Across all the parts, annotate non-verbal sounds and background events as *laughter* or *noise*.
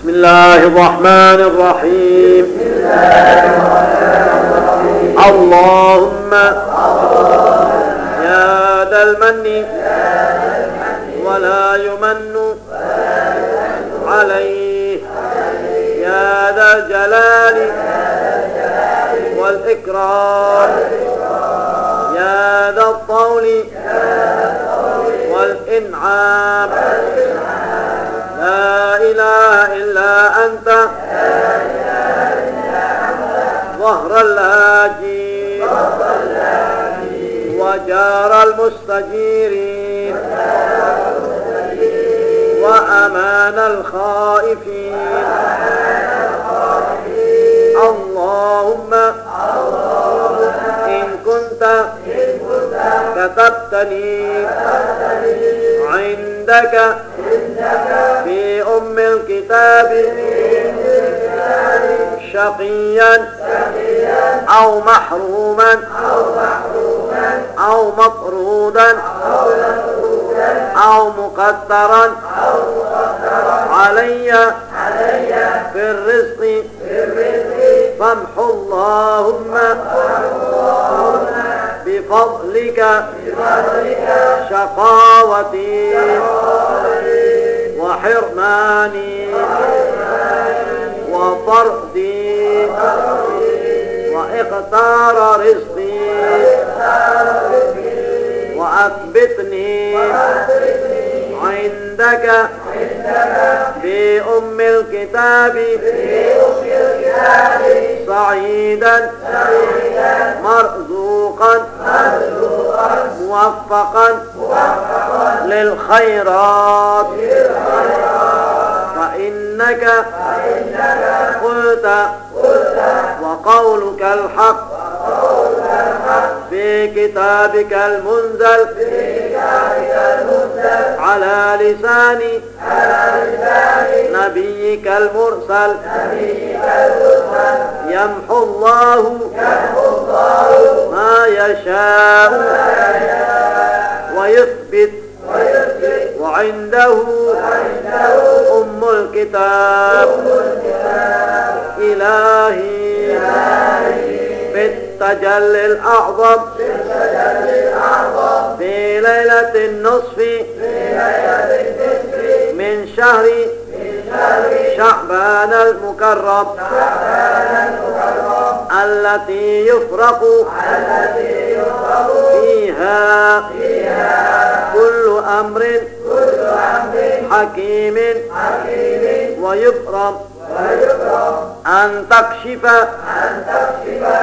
بسم الله الرحمن الرحيم. اللهم يا ذا المن ولا يمن عليه. يا ذا الجلال والإكرام. يا ذا الطول والإنعام. لا إله إلا أنت. ظهر اللاجين وجار المستجيرين. وأمان الخائفين. اللهم إن كنت كتبتني عندك في أم الكتاب شقيا أو محروما أو مطرودا أو مقدرا علي في الرزق فامحو اللهم بفضلك شقاوتي وحرماني وطردي وإقتار رزقي وأثبتني عندك في أم الكتاب سعيدا مرزوقا موفقا للخيرات. فإنك قلت وقولك الحق في كتابك المنزل على لسان نبيك المرسل يمحو الله ما يشاء ويثبت وعنده أم الكتاب. إلهي بالتجلي الأعظم. في ليلة النصف من شهر شعبان المكرم التي يفرق فيها كل أمر حكيم ويكرم أن تكشف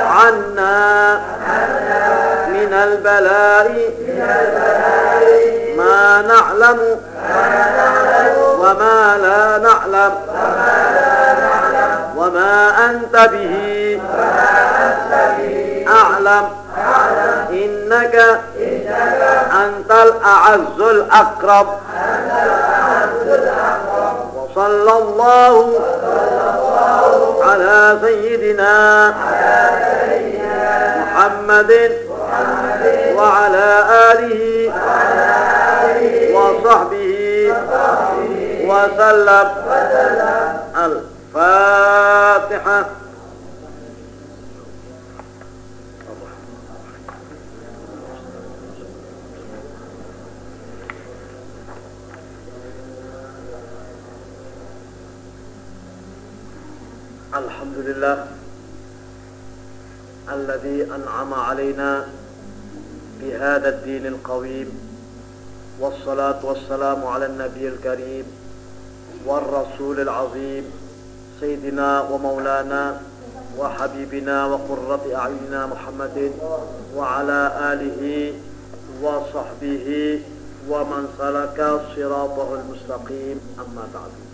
عنا من البلاء ما نعلم وما لا نعلم وما أنت به أعلم إنك أنت الأعز الأقرب وصلى الله على سيدنا محمد وعلى آله وصحبه وسلم. الفاتحة الحمد لله الذي أنعم علينا بهذا الدين القويم والصلاة والسلام على النبي الكريم والرسول العظيم سيدنا ومولانا وحبيبنا وقرة أعيننا محمد وعلى آله وصحبه ومن سلك صراطه المستقيم أما بعد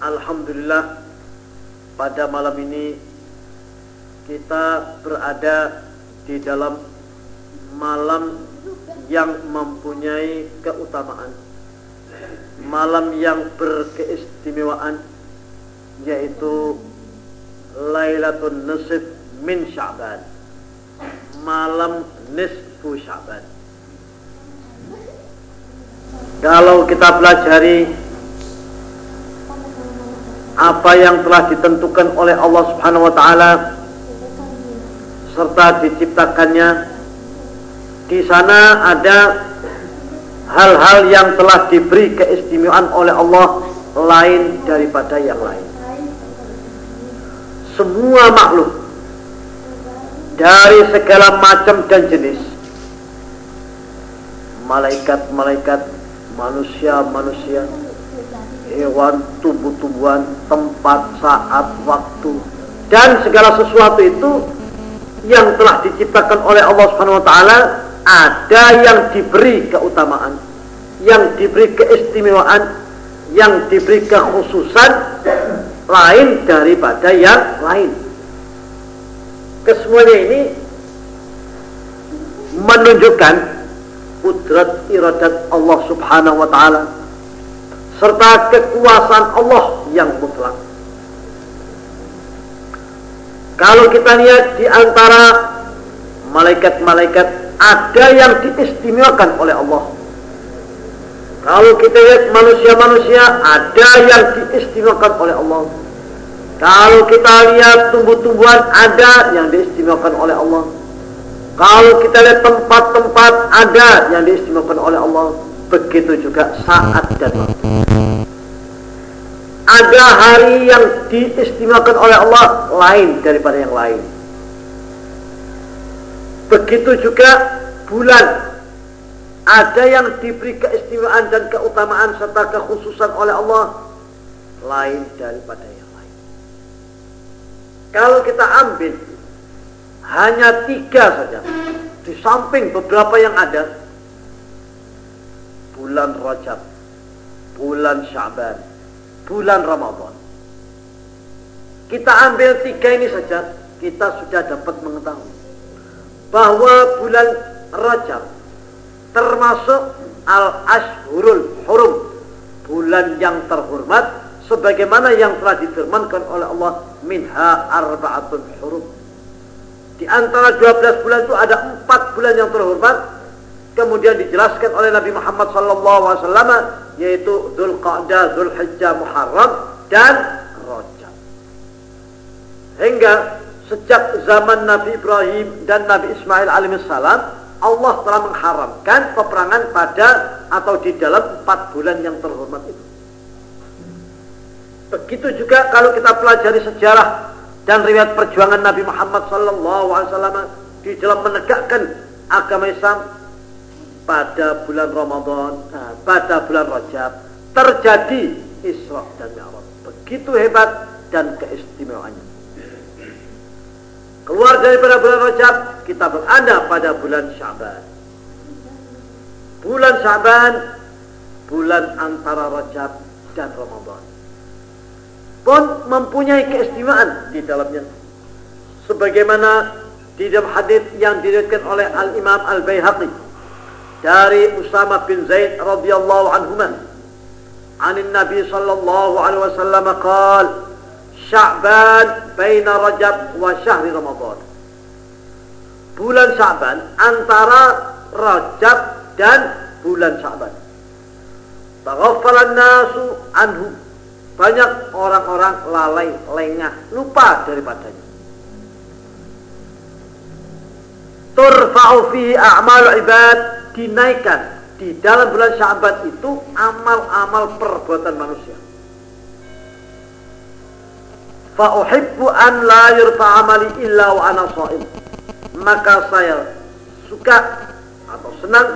Alhamdulillah pada malam ini kita berada di dalam malam yang mempunyai keutamaan. Malam yang berkeistimewaan yaitu Lailatul Nisf min Sya'ban. Malam nisfu Sya'ban. Kalau kita pelajari apa yang telah ditentukan oleh Allah Subhanahu wa taala serta diciptakannya di sana ada hal-hal yang telah diberi keistimewaan oleh Allah lain daripada yang lain. Semua makhluk dari segala macam dan jenis malaikat-malaikat, manusia-manusia, hewan, tumbuh-tumbuhan, tempat, saat, waktu, dan segala sesuatu itu yang telah diciptakan oleh Allah Subhanahu wa taala ada yang diberi keutamaan, yang diberi keistimewaan, yang diberi kekhususan lain daripada yang lain. Kesemuanya ini menunjukkan kudrat iradat Allah subhanahu wa ta'ala serta kekuasaan Allah yang mutlak. Kalau kita lihat di antara malaikat-malaikat ada yang diistimewakan oleh Allah. Kalau kita lihat manusia-manusia ada yang diistimewakan oleh Allah. Kalau kita lihat tumbuh-tumbuhan ada yang diistimewakan oleh Allah. Kalau kita lihat tempat-tempat ada yang diistimewakan oleh Allah. Begitu juga saat dan waktu. Ada hari yang diistimewakan oleh Allah lain daripada yang lain. Begitu juga bulan. Ada yang diberi keistimewaan dan keutamaan serta kekhususan oleh Allah lain daripada yang lain. Kalau kita ambil hanya tiga saja di samping beberapa yang ada bulan Rajab, bulan Syaban, bulan Ramadan. Kita ambil tiga ini saja, kita sudah dapat mengetahui bahwa bulan Rajab termasuk al-ashhurul hurum, bulan yang terhormat sebagaimana yang telah difirmankan oleh Allah minha arba'atun hurum. Di antara 12 bulan itu ada empat bulan yang terhormat kemudian dijelaskan oleh Nabi Muhammad sallallahu alaihi wasallam yaitu Dzulqa'dah, Dzulhijjah, Muharram dan Rajab. Hingga sejak zaman Nabi Ibrahim dan Nabi Ismail alaihissalam Allah telah mengharamkan peperangan pada atau di dalam empat bulan yang terhormat itu. Begitu juga kalau kita pelajari sejarah dan riwayat perjuangan Nabi Muhammad wasallam di dalam menegakkan agama Islam pada bulan Ramadan, nah, pada bulan Rajab terjadi Isra dan Mi'raj. Begitu hebat dan keistimewaannya. Keluar daripada bulan Rajab, kita berada pada bulan Syaban. Bulan Syaban, bulan antara Rajab dan Ramadan. Pun mempunyai keistimewaan di dalamnya. Sebagaimana di dalam hadis yang diriwayatkan oleh Al Imam Al Baihaqi dari Usama bin Zaid radhiyallahu anhuma عن النبي صلى الله عليه وسلم قال شعبان بين رجب وشهر رمضان bulan Syaban antara Rajab dan bulan Syaban Taghafalan nasu anhu banyak orang-orang lalai lengah lupa daripadanya turfa'u fihi a'mal ibad dinaikkan di dalam bulan Syaban itu amal-amal perbuatan manusia. Fa an la yurfa amali illa wa ana. Maka saya suka atau senang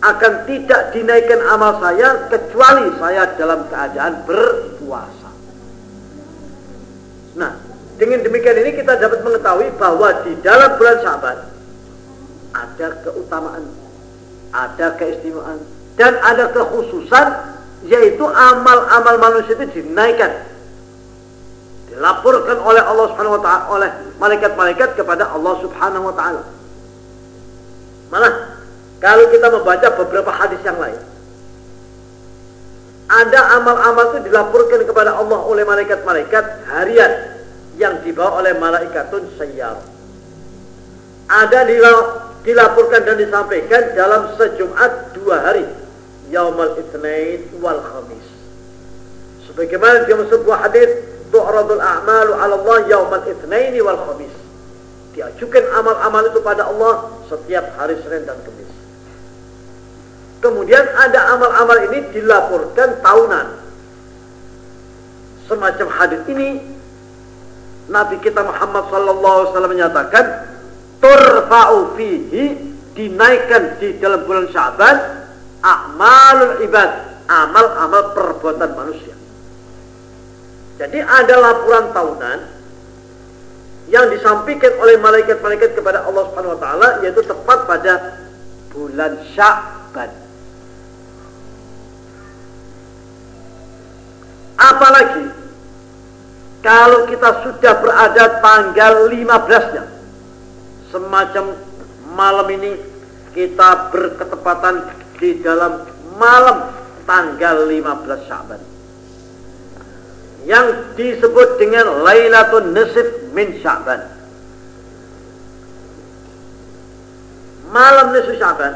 akan tidak dinaikkan amal saya kecuali saya dalam keadaan berpuasa. Nah, dengan demikian ini kita dapat mengetahui bahwa di dalam bulan Syaban ada keutamaan, ada keistimewaan, dan ada kekhususan yaitu amal-amal manusia itu dinaikkan dilaporkan oleh Allah Subhanahu wa taala oleh malaikat-malaikat kepada Allah Subhanahu wa taala. Malah kalau kita membaca beberapa hadis yang lain ada amal-amal itu dilaporkan kepada Allah oleh malaikat-malaikat harian yang dibawa oleh malaikatun sayyar. Ada dilaporkan dan disampaikan dalam sejumat dua hari Yaumal Itsnain wal Khamis Sebagaimana dia sebuah hadis, tu'radul a'malu 'ala Allah yaumal itsnaini wal khamis. Diajukan amal-amal itu pada Allah setiap hari Senin dan Kamis. Kemudian ada amal-amal ini dilaporkan tahunan. Semacam hadis ini Nabi kita Muhammad sallallahu alaihi wasallam menyatakan turfa'u fihi dinaikkan di dalam bulan Syaban amalul ibad, amal-amal perbuatan manusia. Jadi ada laporan tahunan yang disampaikan oleh malaikat-malaikat kepada Allah Subhanahu wa taala yaitu tepat pada bulan Sya'ban. Apalagi kalau kita sudah berada tanggal 15-nya semacam malam ini kita berketepatan di dalam malam tanggal 15 Sya'ban yang disebut dengan Lailatul Nisf min Sya'ban. Malam nisf Sya'ban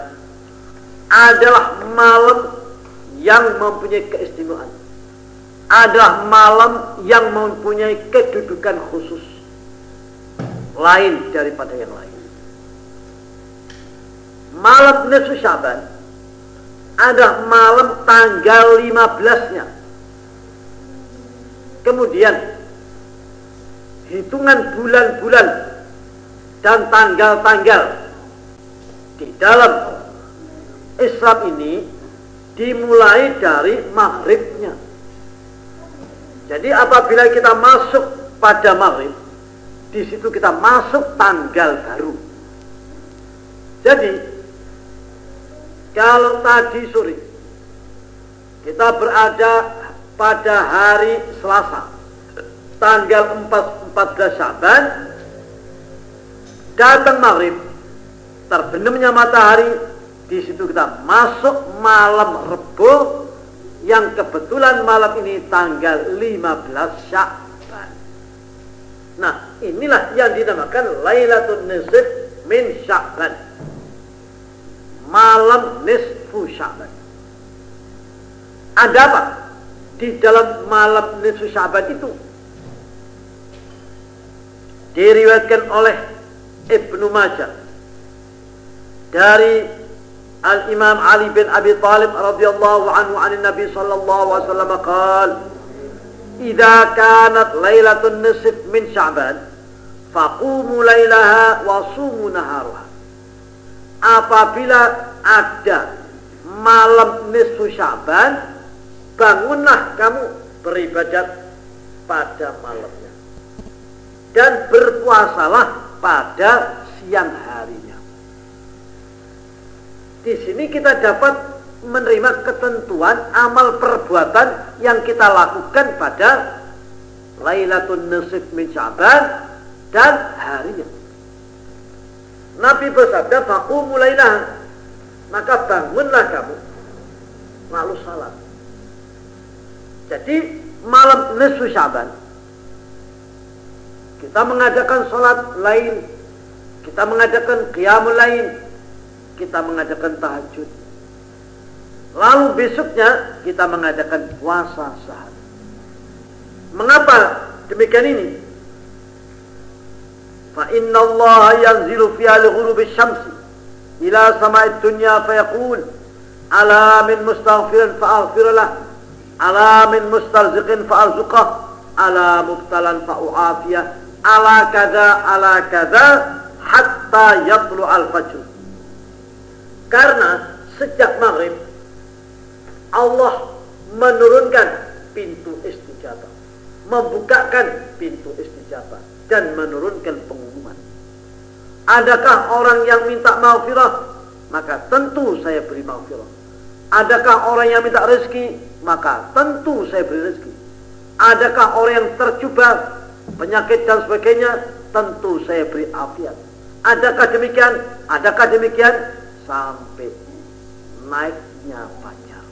adalah malam yang mempunyai keistimewaan. Adalah malam yang mempunyai kedudukan khusus lain daripada yang lain. Malam nisf Sya'ban adalah malam tanggal 15-nya Kemudian hitungan bulan-bulan dan tanggal-tanggal di dalam Islam ini dimulai dari maghribnya. Jadi apabila kita masuk pada maghrib, di situ kita masuk tanggal baru. Jadi kalau tadi sore kita berada pada hari Selasa tanggal 4, 14 Syaban datang maghrib terbenamnya matahari di situ kita masuk malam Rebo yang kebetulan malam ini tanggal 15 Syaban. Nah, inilah yang dinamakan Lailatul Nisf min Syaban. Malam nisfu Syaban. Ada apa? di dalam malam nisfu Sya'ban itu diriwayatkan oleh Ibnu Majah dari Al-Imam Ali bin Abi Talib radhiyallahu anhu an Nabi sallallahu alaihi wasallam qaal "Idza kanat lailatun nisf min Sya'ban faqumu lailaha wa sumu naharaha." Apabila ada malam nisfu Sya'ban bangunlah kamu beribadat pada malamnya dan berpuasalah pada siang harinya. Di sini kita dapat menerima ketentuan amal perbuatan yang kita lakukan pada Lailatul Nisf min Sya'ban dan harinya. Nabi bersabda, "Faqumu mulailah Maka bangunlah kamu lalu salat. Jadi malam nisfu Syaban kita mengadakan sholat lain, kita mengadakan qiyamul lain, kita mengadakan tahajud. Lalu besoknya kita mengadakan puasa sehari. Mengapa demikian ini? Fi al-ghurubi syamsi ila sama'id dunya fa yaqul ala min mustaghfirin fa aghfir lahu ala min mustarziqin fa'arzuqah ala mubtalan fa'u'afiyah ala kada ala kada hatta karena sejak maghrib Allah menurunkan pintu istijabah membukakan pintu istijabah dan menurunkan pengumuman adakah orang yang minta maghfirah maka tentu saya beri maghfirah adakah orang yang minta rezeki maka tentu saya beri rezeki. Adakah orang yang terjebak penyakit dan sebagainya, tentu saya beri afiat. Adakah demikian? Adakah demikian? Sampai naiknya fajar.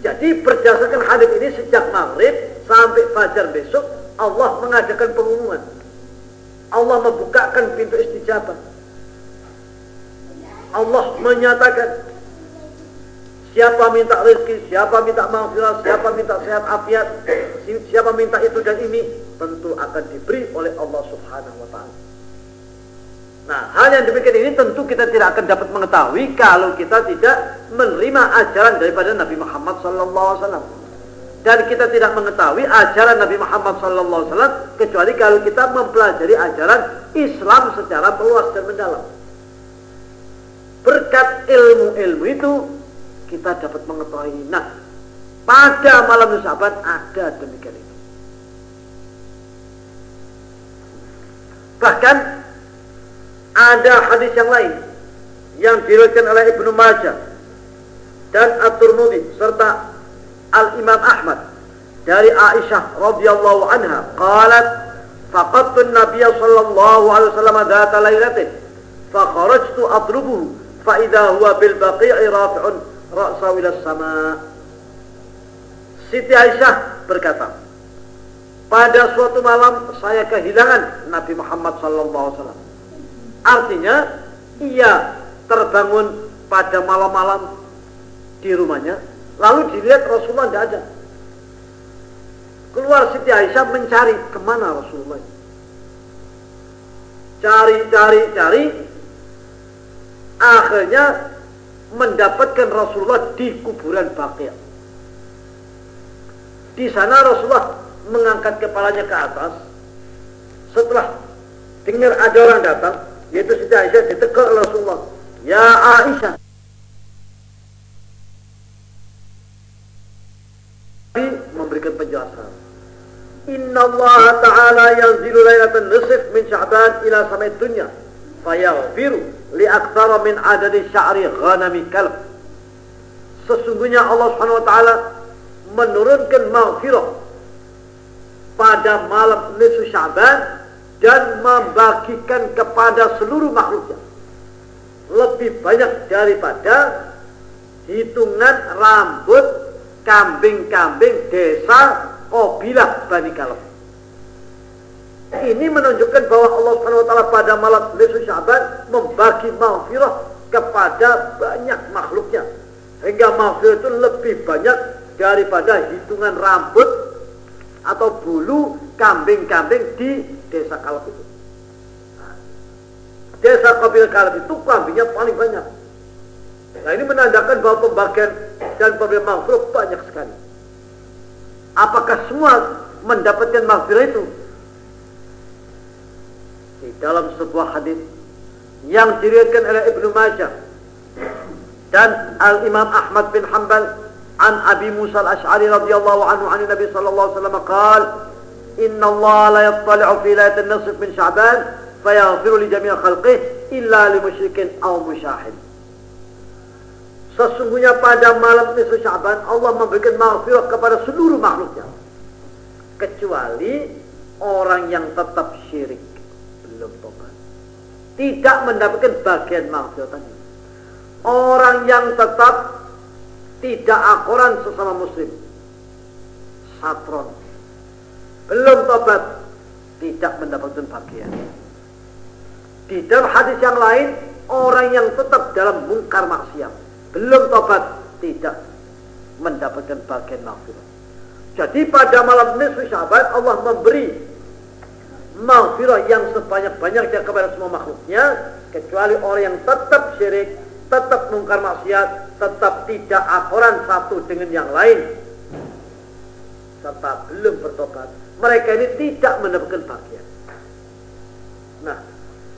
Jadi berdasarkan hadis ini sejak maghrib sampai fajar besok Allah mengadakan pengumuman. Allah membukakan pintu istijabah. Allah menyatakan Siapa minta rezeki, siapa minta maghfirah, siapa minta sehat afiat, siapa minta itu dan ini, tentu akan diberi oleh Allah Subhanahu wa taala. Nah, hal yang demikian ini tentu kita tidak akan dapat mengetahui kalau kita tidak menerima ajaran daripada Nabi Muhammad sallallahu alaihi wasallam. Dan kita tidak mengetahui ajaran Nabi Muhammad wasallam kecuali kalau kita mempelajari ajaran Islam secara meluas dan mendalam. Berkat ilmu-ilmu itu kita dapat mengetahui. Nah, pada malam sahabat ada demikian itu. Bahkan ada hadis yang lain yang diriwayatkan oleh Ibnu Majah dan At-Tirmidzi serta Al-Imam Ahmad. Dari Aisyah radhiyallahu anha qalat faqadtu an-nabiy sallallahu alaihi wasallam dhata lailatin fa kharajtu atlubuhu fa idza huwa bil baqi'i rafi'un ra'sahu ila sama Siti Aisyah berkata pada suatu malam saya kehilangan Nabi Muhammad sallallahu alaihi wasallam. Artinya ia terbangun pada malam-malam di rumahnya, lalu dilihat Rasulullah tidak ada. Keluar Siti Aisyah mencari ke mana Rasulullah. Cari, cari, cari. Akhirnya mendapatkan Rasulullah di kuburan Baqiyah. Di sana Rasulullah mengangkat kepalanya ke atas. Setelah dengar ada orang datang, yaitu Siti Aisyah oleh Rasulullah. Ya Aisyah. Memberikan penjelasan. Inna Allah Ta'ala yanzilu laylatan nisif min Sya'ban ila samai dunya. Fayaghfiru li aktsara min adadi sya'ri ghanami kalb. Sesungguhnya Allah Subhanahu wa taala menurunkan maghfirah pada malam nisfu Sya'ban dan membagikan kepada seluruh makhluknya lebih banyak daripada hitungan rambut kambing-kambing desa Qabilah Bani Kalab. Ini menunjukkan bahwa Allah taala pada malam nisfu Syaban membagi maghfirah kepada banyak makhluknya. Hingga maghfirah itu lebih banyak daripada hitungan rambut atau bulu kambing-kambing di desa Kalab itu. Nah, desa Kabil Kalab itu kambingnya paling banyak. Nah ini menandakan bahwa pembagian dan pemberian maghfirah banyak sekali. Apakah semua mendapatkan maghfirah itu? Di dalam sebuah hadis yang diriwayatkan oleh Ibnu Majah dan Al Imam Ahmad bin Hanbal an Abi Musa Al-Asy'ari radhiyallahu anhu an Nabi sallallahu alaihi wasallam qaal inna Allah la yattali'u fi lailatin nisf min Sya'ban fayaghfiru li jami' khalqihi illa li musyrikin aw musyahid. Sesungguhnya pada malam nisfu Syaban Allah memberikan maghfirah kepada seluruh makhluknya. Kecuali orang yang tetap syirik belum tobat. Tidak mendapatkan bagian maghfirah tadi. Orang yang tetap tidak akoran sesama muslim satron belum tobat tidak mendapatkan bagian. Di dalam hadis yang lain, orang yang tetap dalam mungkar maksiat, belum tobat, tidak mendapatkan bagian maghfirah. Jadi pada malam nisfu Syaban Allah memberi maghfirah yang sebanyak-banyaknya kepada semua makhluknya kecuali orang yang tetap syirik, tetap mungkar maksiat, tetap tidak akoran satu dengan yang lain serta belum bertobat mereka ini tidak mendapatkan bagian. Nah,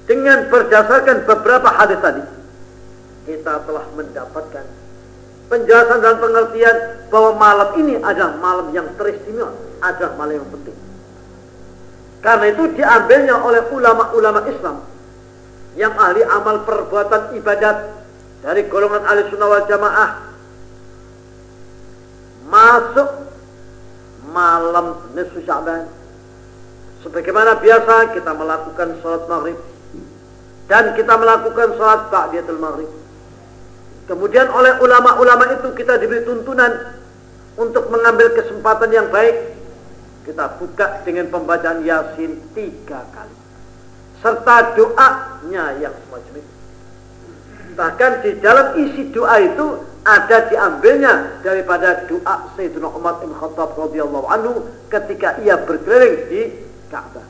dengan berdasarkan beberapa hadis tadi, kita telah mendapatkan penjelasan dan pengertian bahwa malam ini adalah malam yang teristimewa, adalah malam yang penting. Karena itu diambilnya oleh ulama-ulama Islam yang ahli amal perbuatan ibadat dari golongan ahli sunnah wal jamaah masuk malam nisfu Sya'ban. Sebagaimana biasa kita melakukan sholat maghrib dan kita melakukan sholat ba'diyatul maghrib. Kemudian oleh ulama-ulama itu kita diberi tuntunan untuk mengambil kesempatan yang baik. Kita buka dengan pembacaan Yasin tiga kali. Serta doanya yang semacam itu. Bahkan di dalam isi doa itu ada diambilnya daripada doa Sayyidina Umar bin Khattab radhiyallahu anhu ketika ia berkeliling di Ka'bah.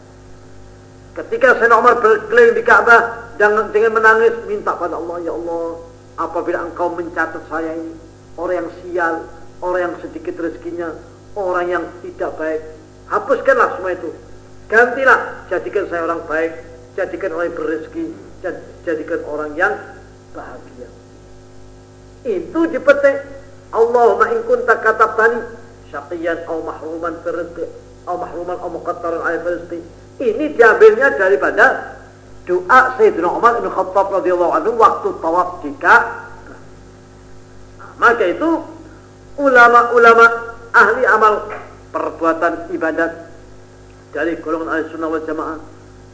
Ketika Sayyidina Umar berkeliling di Ka'bah dengan, dengan menangis minta pada Allah, ya Allah, apabila engkau mencatat saya ini orang yang sial, orang yang sedikit rezekinya, orang yang tidak baik, hapuskanlah semua itu. Gantilah, jadikan saya orang baik, jadikan orang yang berrezeki, jadikan orang yang bahagia. Itu dipetik. Allahumma in kunta katabtani syaqiyan au mahruman fi rizqi au mahruman au muqattaran ala rizqi. Ini diambilnya daripada doa Sayyidina Umar bin Khattab radhiyallahu anhu waktu tawaf di Ka'bah. maka itu ulama-ulama ahli amal perbuatan ibadat dari golongan ahli sunnah wal jamaah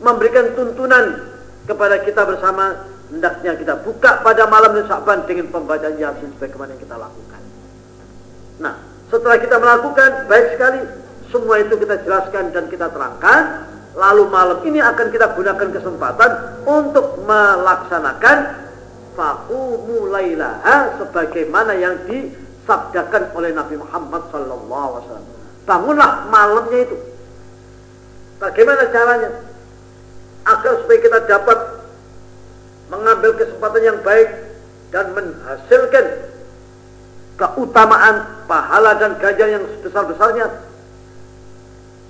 memberikan tuntunan kepada kita bersama hendaknya kita buka pada malam dan Sa'ban dengan pembacaan Yasin sebagaimana yang kita lakukan. Nah, setelah kita melakukan baik sekali semua itu kita jelaskan dan kita terangkan, lalu malam ini akan kita gunakan kesempatan untuk melaksanakan faqumu lailaha sebagaimana yang disabdakan oleh Nabi Muhammad wasallam. Bangunlah malamnya itu. Bagaimana caranya? Agar supaya kita dapat mengambil kesempatan yang baik dan menghasilkan keutamaan pahala dan ganjaran yang sebesar-besarnya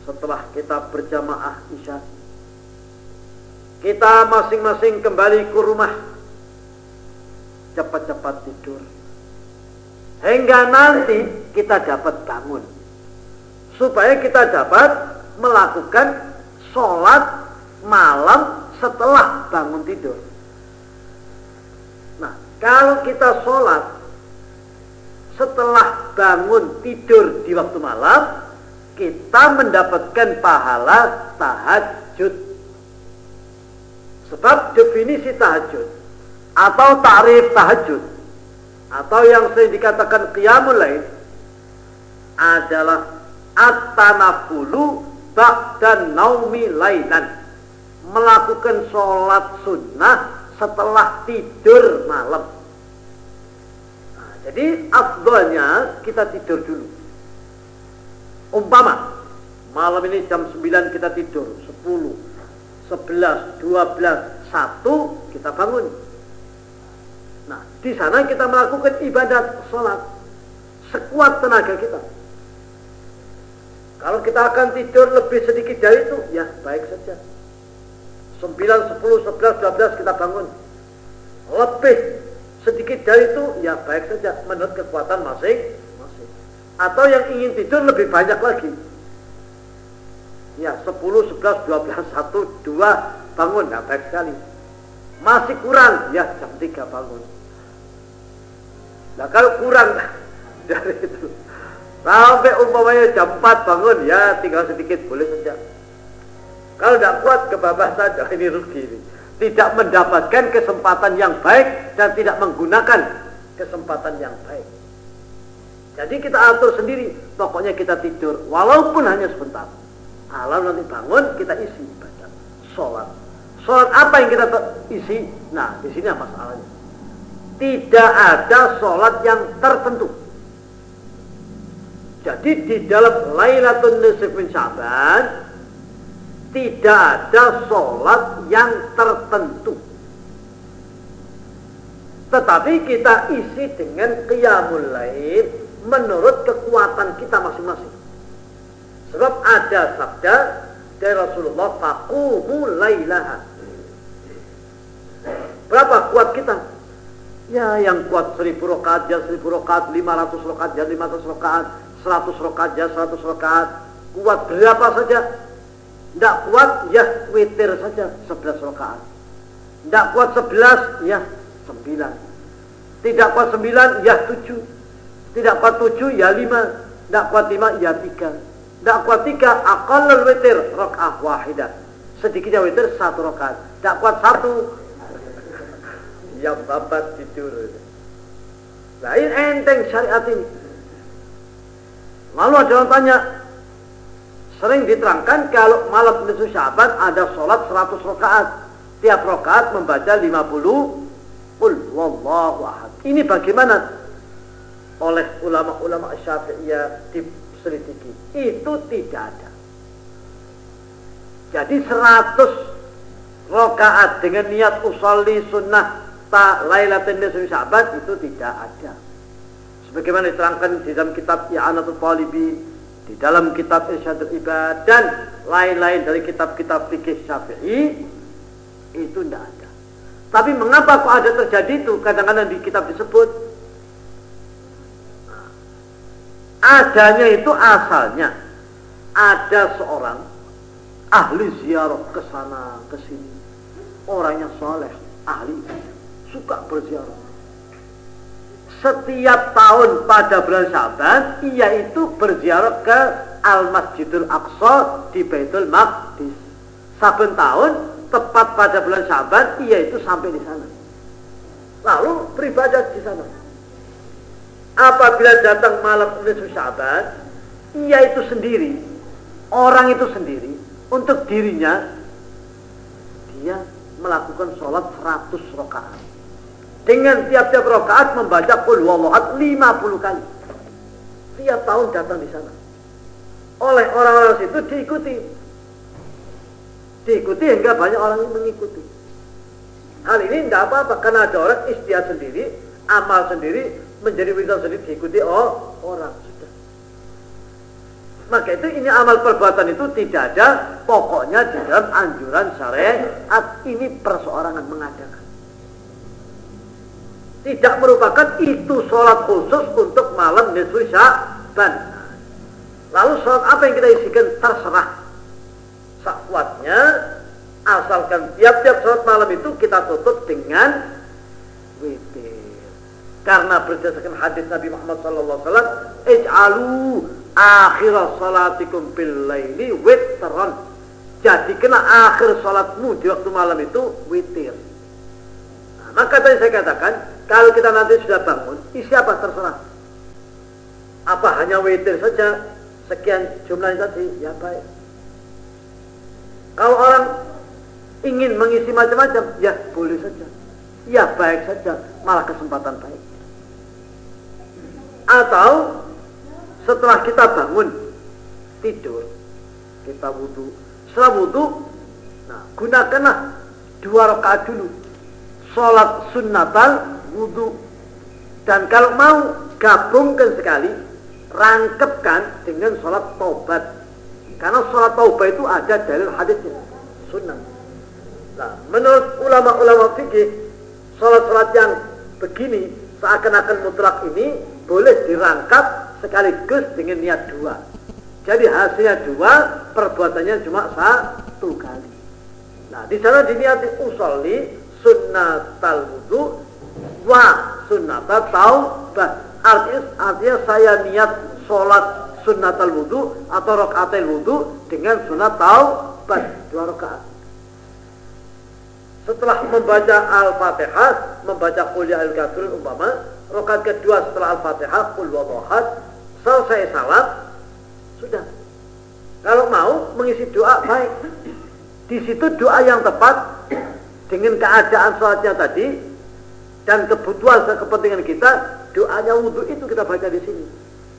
setelah kita berjamaah isya. Kita masing-masing kembali ke rumah. Cepat-cepat tidur. Hingga nanti kita dapat bangun. Supaya kita dapat melakukan sholat malam setelah bangun tidur. Kalau kita sholat setelah bangun tidur di waktu malam, kita mendapatkan pahala tahajud. Sebab definisi tahajud atau tarif tahajud atau yang sering dikatakan qiyamul lain adalah at-tanafulu ba'da naumi lainan. Melakukan sholat sunnah setelah tidur malam. Nah, jadi afdolnya kita tidur dulu. Umpama malam ini jam 9 kita tidur, 10, 11, 12, 1 kita bangun. Nah, di sana kita melakukan ibadat sholat sekuat tenaga kita. Kalau kita akan tidur lebih sedikit dari itu, ya baik saja. 9, 10, 11, 12 kita bangun. Lebih sedikit dari itu, ya baik saja menurut kekuatan masing-masing. Atau yang ingin tidur lebih banyak lagi. Ya 10, 11, 12, 1, 2 bangun, ya baik sekali. Masih kurang, ya jam 3 bangun. Nah kalau kurang *laughs* dari itu, sampai umpamanya jam 4 bangun, ya tinggal sedikit, boleh saja. Kalau tidak kuat kebablasan, ini rugi ini. Tidak mendapatkan kesempatan yang baik dan tidak menggunakan kesempatan yang baik. Jadi kita atur sendiri, pokoknya kita tidur, walaupun hanya sebentar. Alam nanti bangun, kita isi ibadah, sholat. Sholat apa yang kita isi? Nah, di sini masalahnya. Tidak ada sholat yang tertentu. Jadi di dalam Lailatul Nisf min Syaban tidak ada sholat yang tertentu. Tetapi kita isi dengan qiyamul lain menurut kekuatan kita masing-masing. Sebab ada sabda dari Rasulullah faqumu lailaha. Berapa kuat kita? Ya yang kuat seribu rokaat, ya seribu rokaat, lima ratus rokaat, ya lima ratus rokaat, seratus rokaat, ya seratus rokaat. Kuat berapa saja? Tidak kuat, ya witir saja 11 rakaat. Tidak kuat 11, ya 9. Tidak kuat 9, ya 7. Tidak kuat 7, ya 5. Tidak kuat 5, ya 3. Tidak kuat 3, aqallal witir, rakaat wahidah. Sedikitnya witir, satu rakaat. Tidak kuat satu, yang babat tidur. Nah enteng syariat ini. Lalu ada orang tanya, Sering diterangkan kalau malam nisfu Syaban ada sholat 100 rakaat. Tiap rakaat membaca 50 Qul wallahu ahad. Ini bagaimana? Oleh ulama-ulama Syafi'iyah diselidiki. Itu tidak ada. Jadi 100 rokaat dengan niat usolli sunnah ta lailatul nisfi Sya'ban itu tidak ada. Sebagaimana diterangkan di dalam kitab I'anatul Talibin, di dalam kitab Irsyadul Ibad dan lain-lain dari kitab-kitab fikih Syafi'i itu tidak ada. Tapi mengapa kok ada terjadi itu? Kadang-kadang di kitab disebut adanya itu asalnya ada seorang ahli ziarah ke sana ke sini orangnya soleh ahli suka berziarah setiap tahun pada bulan Syaban ia itu berziarah ke Al Masjidul Aqsa di Baitul Maqdis. Saben tahun tepat pada bulan Syaban ia itu sampai di sana. Lalu beribadah di sana. Apabila datang malam nisfu Syaban, ia itu sendiri, orang itu sendiri untuk dirinya dia melakukan sholat 100 rakaat dengan tiap-tiap rakaat membaca qul huwallahu 50 kali. Tiap tahun datang di sana. Oleh orang-orang situ diikuti. Diikuti hingga banyak orang yang mengikuti. Hal ini tidak apa-apa karena ada orang istiadat sendiri, amal sendiri, menjadi wilayah sendiri diikuti oh, orang sudah. Maka itu ini amal perbuatan itu tidak ada pokoknya di dalam anjuran syariat ini perseorangan mengadakan tidak merupakan itu sholat khusus untuk malam nisfu Sya'ban. Lalu sholat apa yang kita isikan terserah. Sakwatnya asalkan tiap-tiap sholat malam itu kita tutup dengan witir. Karena berdasarkan hadis Nabi Muhammad SAW, ij'alu akhir salatikum bil laili witran. Jadi kena akhir sholatmu di waktu malam itu witir. Nah, maka tadi saya katakan, kalau kita nanti sudah bangun, isi apa terserah. Apa hanya witir saja, sekian jumlahnya tadi, ya baik. Kalau orang ingin mengisi macam-macam, ya boleh saja. Ya baik saja, malah kesempatan baik. Atau setelah kita bangun, tidur, kita wudhu. Setelah wudhu, nah gunakanlah dua rakaat dulu. Sholat sunnatal wudhu. Dan kalau mau gabungkan sekali, rangkepkan dengan sholat taubat. Karena sholat taubat itu ada dalil hadisnya, sunnah. Nah, menurut ulama-ulama fikih, sholat-sholat yang begini seakan-akan mutlak ini boleh dirangkap sekaligus dengan niat dua. Jadi hasilnya dua, perbuatannya cuma satu kali. Nah, di sana diniati usolli sunnatal wudhu wa sunnata taubah. Artinya, artinya saya niat sholat sunnatal wudhu atau rokaatil wudhu dengan sunat taubah dua rakaat. Setelah membaca Al-Fatihah, membaca Qul ya al-kafirun umpama, rakaat kedua setelah Al-Fatihah, Qul wallahat, selesai salat, sudah. Kalau mau mengisi doa baik. Di situ doa yang tepat dengan keadaan sholatnya tadi dan kebutuhan dan kepentingan kita, doanya wudhu itu kita baca di sini.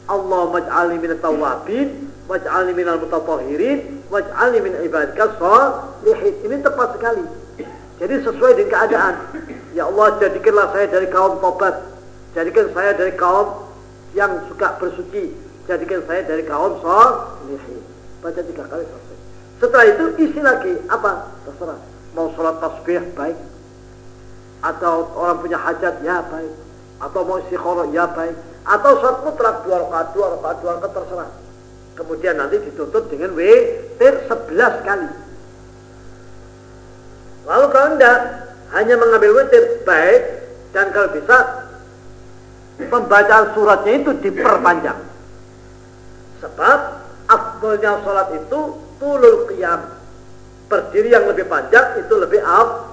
Allah maj'alni min tawabin, waj'alni min al-mutatahhirin, waj'alni min ibadika sholihin. Ini tepat sekali. Jadi sesuai dengan keadaan. Ya Allah, jadikanlah saya dari kaum tobat. Jadikan saya dari kaum yang suka bersuci. Jadikan saya dari kaum sholihin. Baca tiga kali selesai. Setelah itu isi lagi apa? Terserah. Mau sholat tasbih baik, atau orang punya hajat ya baik atau mau istikharah ya baik atau sholat mutlak dua rakaat dua rakaat dua rakaat terserah kemudian nanti ditutup dengan witir sebelas kali lalu kalau anda hanya mengambil witir baik dan kalau bisa pembacaan suratnya itu diperpanjang sebab afdolnya sholat itu tulul qiyam berdiri yang lebih panjang itu lebih af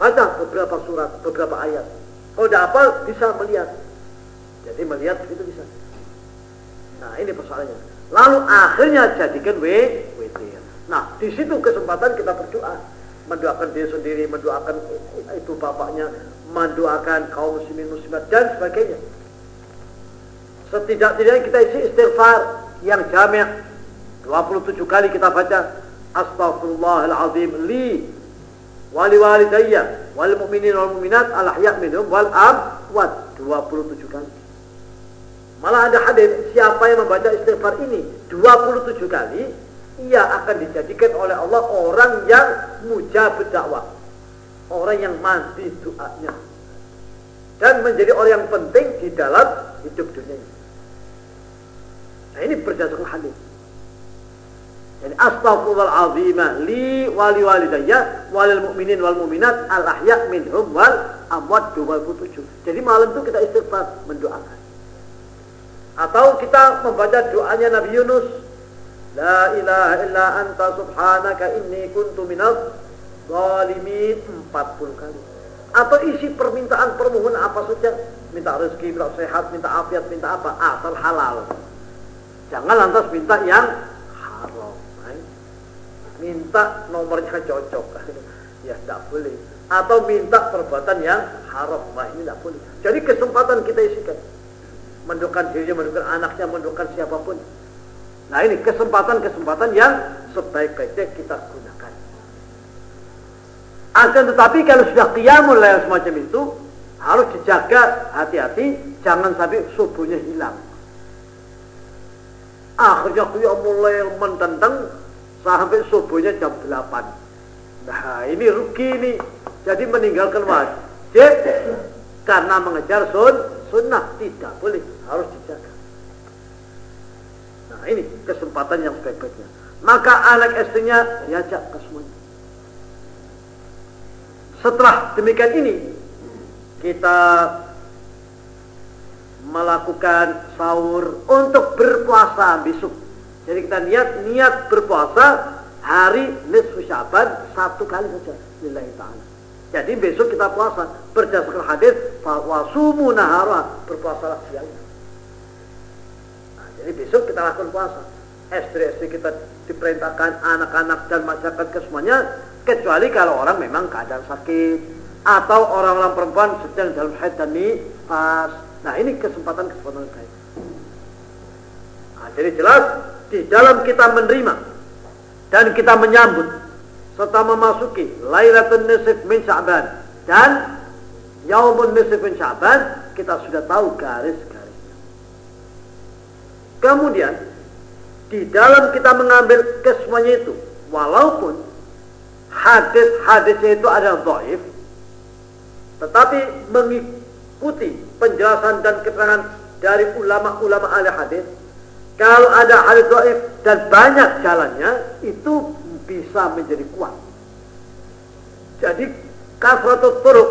Baca beberapa surat, beberapa ayat. Kalau tidak apa bisa melihat. Jadi melihat itu bisa. Nah ini persoalannya. Lalu akhirnya jadikan w. Nah di situ kesempatan kita berdoa, mendoakan diri sendiri, mendoakan ibu bapaknya, mendoakan kaum muslimin muslimat dan sebagainya. Setidak-tidaknya kita isi istighfar yang jami' 27 kali kita baca Astaghfirullahalazim li wali walidayya wal mu'minin wal mu'minat al ahya' minhum wal amwat 27 kali. Malah ada hadis siapa yang membaca istighfar ini 27 kali ia akan dijadikan oleh Allah orang yang mujab dakwah. Orang yang mati doanya. Dan menjadi orang yang penting di dalam hidup dunia ini. Nah ini berdasarkan hadis. Jadi astaghfirullahalazim li wali walidayya walil mu'minin wal mu'minat al ahya minhum wal amwat 27. Jadi malam itu kita istighfar mendoakan. Atau kita membaca doanya Nabi Yunus La ilaha illa anta subhanaka inni kuntu minal zalimin 40 kali. Atau isi permintaan permohonan apa saja. Minta rezeki, minta sehat, minta afiat, minta apa. Asal halal. Jangan lantas minta yang haram. Minta nomornya cocok. *laughs* ya tidak boleh. Atau minta perbuatan yang haram. Wah ini tidak boleh. Jadi kesempatan kita isikan. Mendoakan dirinya, mendoakan anaknya, mendoakan siapa pun. Nah ini kesempatan-kesempatan yang sebaik-baiknya kita gunakan. Akan tetapi kalau sudah qiyamul lail semacam itu, harus dijaga hati-hati, jangan sampai subuhnya hilang. Akhirnya qiyamul lail mententang sampai subuhnya jam 8. Nah ini rugi ini. Jadi meninggalkan wajib karena mengejar sun, sunnah tidak boleh, harus dijaga. Nah ini kesempatan yang sebaik-baiknya. Maka anak istrinya diajak ke semuanya. Setelah demikian ini, kita melakukan sahur untuk berpuasa besok. Jadi kita niat niat berpuasa hari nisfu Syaban satu kali saja lillahi taala. Jadi besok kita puasa berdasarkan hadis wasumu nahara berpuasalah siang. Jadi besok kita lakukan puasa. Istri-istri kita diperintahkan anak-anak dan masyarakat ke semuanya kecuali kalau orang memang keadaan sakit atau orang-orang perempuan sedang dalam haid dan nifas. Nah ini kesempatan-kesempatan kayak. Nah, jadi jelas di dalam kita menerima dan kita menyambut serta memasuki Lailatul Nisf min Sya'ban dan Yaumun Nisf min Sya'ban kita sudah tahu garis Kemudian di dalam kita mengambil kesemuanya itu, walaupun hadis-hadisnya itu adalah dhaif, tetapi mengikuti penjelasan dan keterangan dari ulama-ulama ahli hadis, kalau ada hadis dhaif dan banyak jalannya, itu bisa menjadi kuat. Jadi kasratul turuk,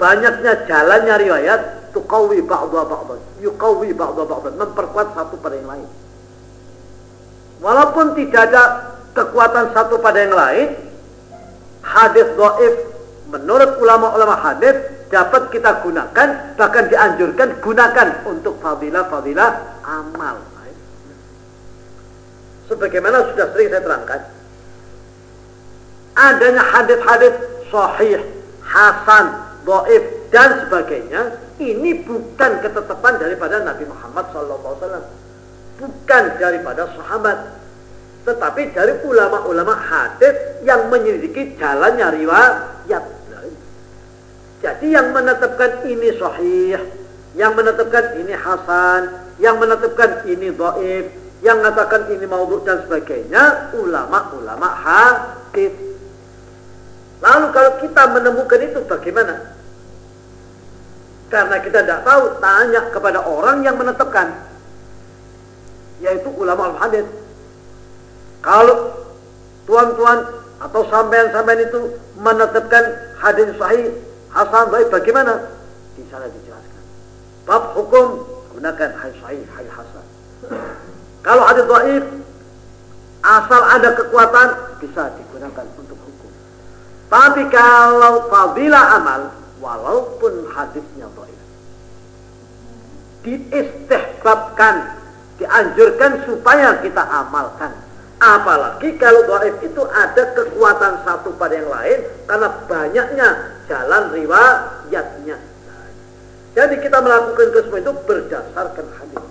banyaknya jalannya riwayat tuqawi ba'dha ba'dhan yuqawi ba'dha ba'dhan memperkuat satu pada yang lain walaupun tidak ada kekuatan satu pada yang lain hadis dhaif menurut ulama-ulama hadis dapat kita gunakan bahkan dianjurkan gunakan untuk fadilah-fadilah amal sebagaimana sudah sering saya terangkan adanya hadis-hadis sahih hasan dhaif dan sebagainya ini bukan ketetapan daripada Nabi Muhammad SAW. Bukan daripada sahabat. Tetapi dari ulama-ulama hadis yang menyelidiki jalannya riwayat. Jadi yang menetapkan ini sahih, yang menetapkan ini hasan, yang menetapkan ini dhaif, yang mengatakan ini maudhu dan sebagainya, ulama-ulama hadis. Lalu kalau kita menemukan itu bagaimana? Karena kita tidak tahu, tanya kepada orang yang menetapkan. Yaitu ulama al-hadis. Kalau tuan-tuan atau sampean-sampean itu menetapkan hadis sahih, hasan baik bagaimana? Di sana dijelaskan. Bab hukum gunakan hadis sahih, hadis hasan. Kalau hadis dhaif asal ada kekuatan bisa digunakan untuk hukum. Tapi kalau fadilah amal walaupun hadisnya dhaif. Diistihbabkan, dianjurkan supaya kita amalkan. Apalagi kalau dhaif itu ada kekuatan satu pada yang lain karena banyaknya jalan riwayatnya. Jadi kita melakukan semua itu berdasarkan hadis.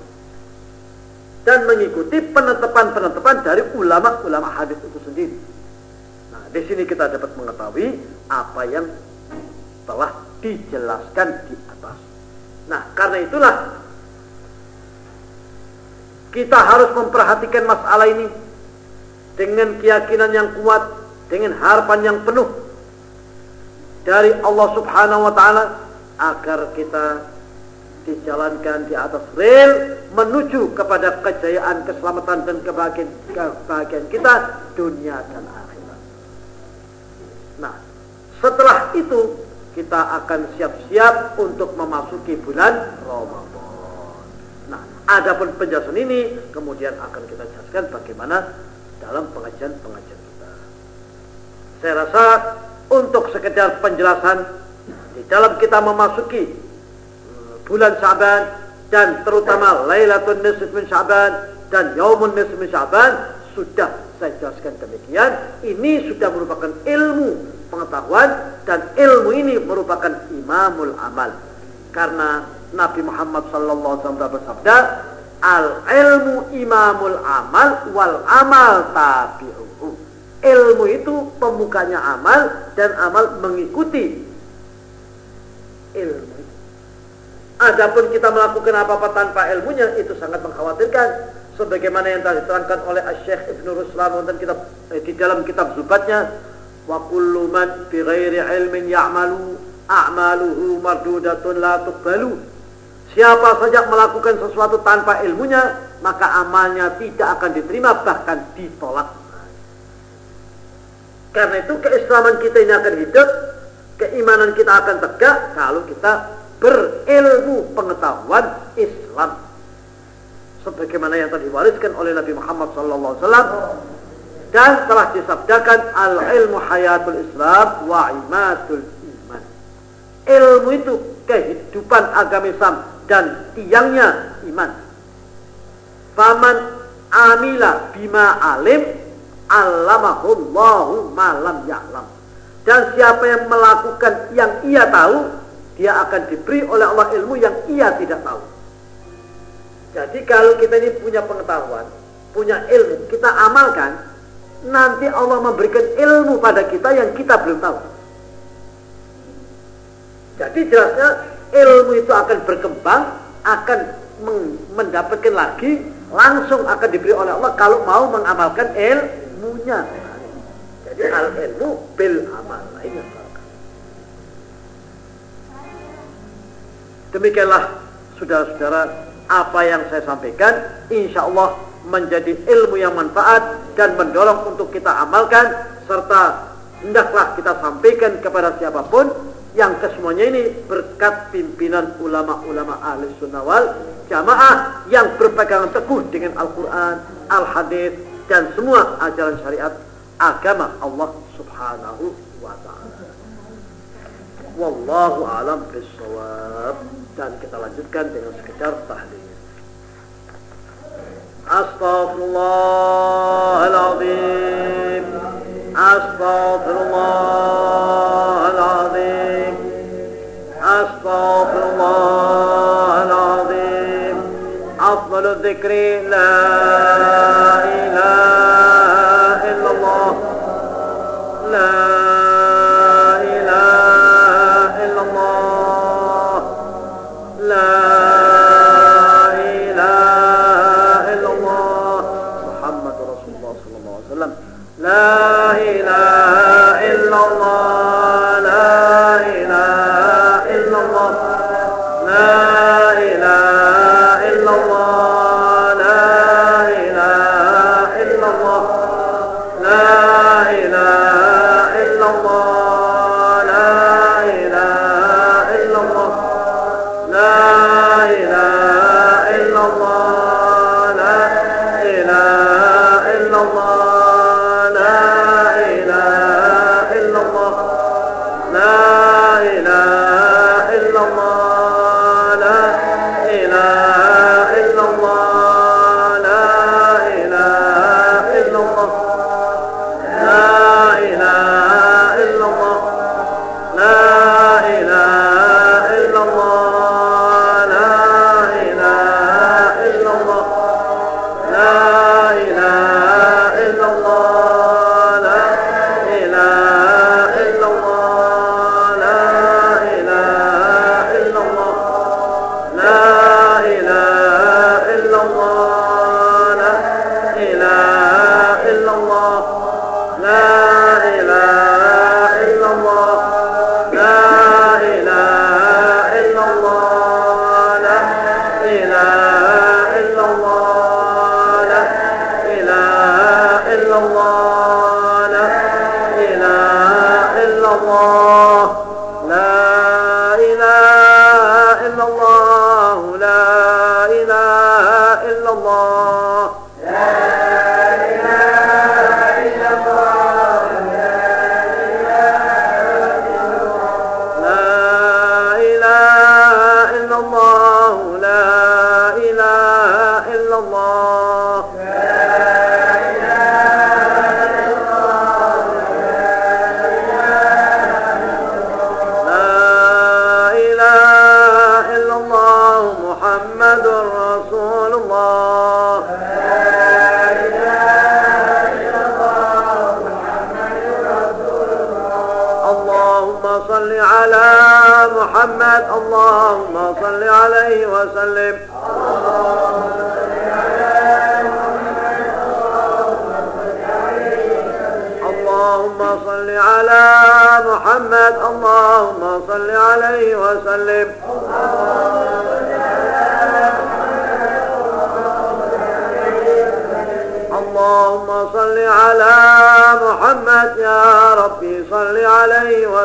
dan mengikuti penetapan-penetapan dari ulama-ulama hadis itu sendiri. Nah, di sini kita dapat mengetahui apa yang telah dijelaskan di atas. Nah, karena itulah kita harus memperhatikan masalah ini dengan keyakinan yang kuat, dengan harapan yang penuh dari Allah Subhanahu wa taala agar kita dijalankan di atas rel menuju kepada kejayaan, keselamatan dan kebahagiaan, kebahagiaan kita dunia dan akhirat. Nah, setelah itu kita akan siap-siap untuk memasuki bulan Ramadan. Nah, adapun penjelasan ini kemudian akan kita jelaskan bagaimana dalam pengajian-pengajian kita. Saya rasa untuk sekedar penjelasan di dalam kita memasuki bulan Syaban dan terutama Lailatul Nisf min Syaban dan Yaumun Nisf min Syaban sudah saya jelaskan demikian. Ini sudah merupakan ilmu pengetahuan dan ilmu ini merupakan imamul amal. Karena Nabi Muhammad wasallam bersabda, "Al ilmu imamul amal wal amal tabi'uhu." Ilmu itu pemukanya amal dan amal mengikuti ilmu Adapun kita melakukan apa-apa tanpa ilmunya itu sangat mengkhawatirkan. Sebagaimana yang telah diterangkan oleh Syekh Ibn Ruslan dan kitab, eh, di dalam kitab zubatnya, wa kullu man bi ghairi ilmin ya'malu a'maluhu mardudatun la tuqbalu. Siapa saja melakukan sesuatu tanpa ilmunya, maka amalnya tidak akan diterima bahkan ditolak. Karena itu keislaman kita ini akan hidup, keimanan kita akan tegak kalau kita berilmu pengetahuan Islam. Sebagaimana yang telah diwariskan oleh Nabi Muhammad SAW dan telah disabdakan al ilmu hayatul Islam wa imatul iman. Ilmu itu kehidupan agama Islam dan tiangnya iman faman amila bima alim allamahullahu malam ya'lam dan siapa yang melakukan yang ia tahu dia akan diberi oleh Allah ilmu yang ia tidak tahu. Jadi kalau kita ini punya pengetahuan, punya ilmu, kita amalkan, nanti Allah memberikan ilmu pada kita yang kita belum tahu. Jadi jelasnya ilmu itu akan berkembang, akan mendapatkan lagi, langsung akan diberi oleh Allah kalau mau mengamalkan ilmunya. Jadi al ilmu bil amal. Ini Demikianlah saudara-saudara apa yang saya sampaikan insya Allah menjadi ilmu yang manfaat dan mendorong untuk kita amalkan serta hendaklah kita sampaikan kepada siapa pun yang kesemuanya ini berkat pimpinan ulama-ulama ahli sunnah wal jamaah yang berpegang teguh dengan Al-Quran, Al-Hadis dan semua ajaran syariat agama Allah subhanahu wa ta'ala. Wallahu alam bisawab dan kita lanjutkan dengan sekedar tahlil. Astaghfirullahaladzim Astaghfirullahaladzim Astaghfirullahaladzim Afdalu dzikri la ilaha não, não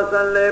وسلم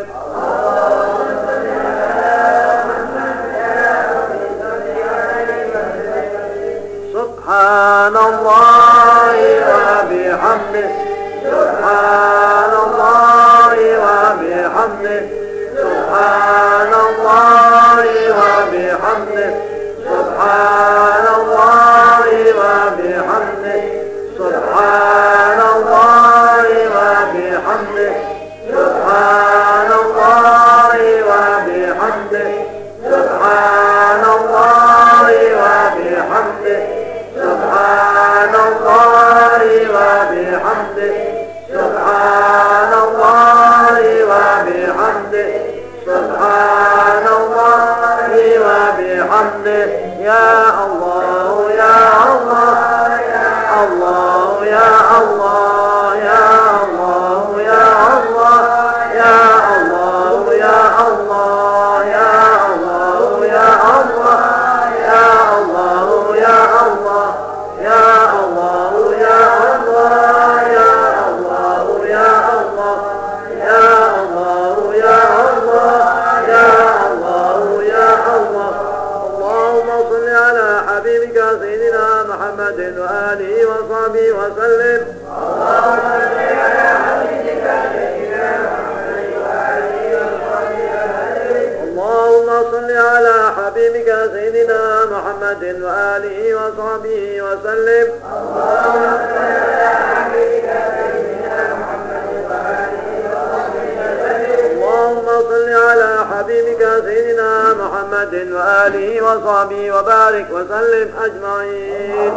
محمد وآله وصحبه وبارك وسلم أجمعين.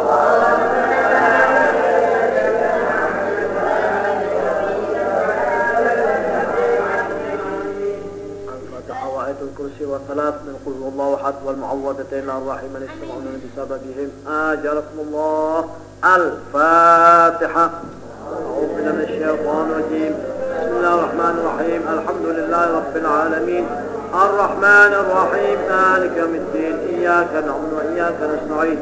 الكرسي والثلاث من قل الله أحد والمعوذتين الرحيم من يستمعون بسببهم. آجركم الله. الفاتحة. أعوذ بالله من الشيطان الرجيم. بسم الله الرحمن الرحيم. الحمد لله رب العالمين. الرحمن الرحيم. مالك يوم الدين. إياك نعبد وإياك نستعين.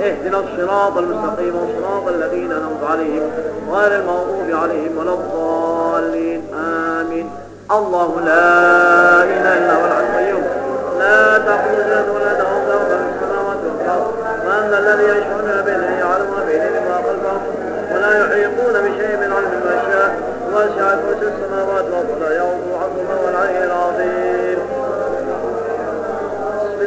اهدنا الصراط المستقيم صراط الذين أنعمت عليهم غير المغضوب عليهم ولا الضالين. آمين. الله لا إله إلا هو الحي القيوم. لا تأخذ سنة ولا نوم له ما في السماوات والأرض من ذا الذي يشفع بينه يعلم ما بين وما خلفه ولا يحيطون بشيء من علم ما شاء. وسع كرسي السماوات والأرض لا يعوض حفظهما هو العلي العظيم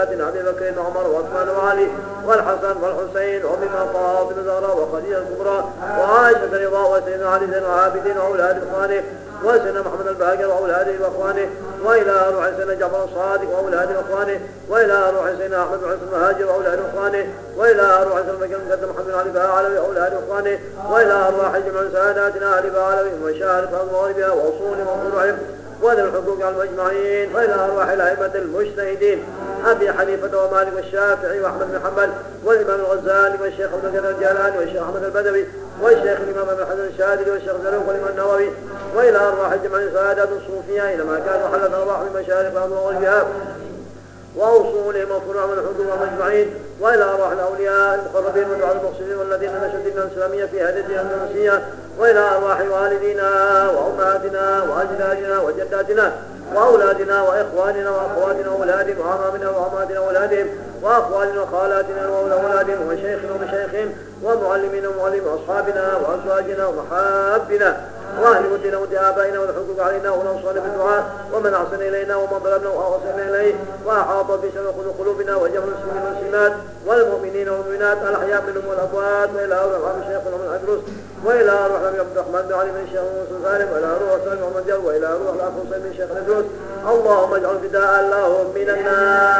ساداتنا أبي بكر وعمر وعثمان وعلي والحسن والحسين وبما فاطمة الزهراء وخديجة الكبرى وعائشة رضا وسيدنا علي زين العابدين وأولاد إخوانه وسيدنا محمد الباقر وأولاده وأخوانه وإلى روح سيدنا جعفر الصادق وأولاده وأخوانه وإلى روح سيدنا أحمد بن حسن المهاجر وأولاده وأخوانه وإلى روح سيدنا بكر المقدم محمد علي علوي وأولاده وأخوانه وإلى أرواح جميع ساداتنا علي علوي ومشارق أموالها وأصولهم وفروعهم وللحقوق الحقوق اجمعين وإلى أرواح الأئمة المجتهدين. أبي حنيفة ومالك والشافعي وأحمد بن حنبل والإمام الغزالي والشيخ عبد القادر الجيلاني والشيخ أحمد البدوي والشيخ الإمام ابن حزم الشاذلي والشيخ زلوق والإمام النووي وإلى أرواح الجمع سادات الصوفية اينما كانوا حلت أرواح من مشارق ومغربها واصولهم وفروعهم الحقوق اجمعين وإلى أرواح الأولياء المقربين ودعاء المقصدين والذين الدين الإسلامية في هذه الأندلسية وإلى أرواح والدينا وأمهاتنا وأجدادنا وجداتنا وأولادنا وإخواننا وأخواتنا وأولادهم وأمامنا وأمهاتنا وأولادهم وأخواننا وخالاتنا وأولادهم وشيخنا ومشايخهم ومعلمين ومعلمين وأصحابنا وأزواجنا ومحابنا وأهل ودنا ود آبائنا والحقوق علينا والاوصال بالدعاء ومن أحسن إلينا ومن ظلمنا وأوصلنا إليه واحاط بشر قلوبنا وجمع المسلمين والمسلمات والمؤمنين والمؤمنات الأحياء منهم والأموات وإلى روح الأرحام الشيخ محمد عبروس وإلى روح لم يبدو أحمد بن علي من الشيخ موسى سالم وإلى روح سالم محمد جل وإلى روح الأخ حسين من الشيخ ندوس اللهم اجعل فداء لهم من الناس.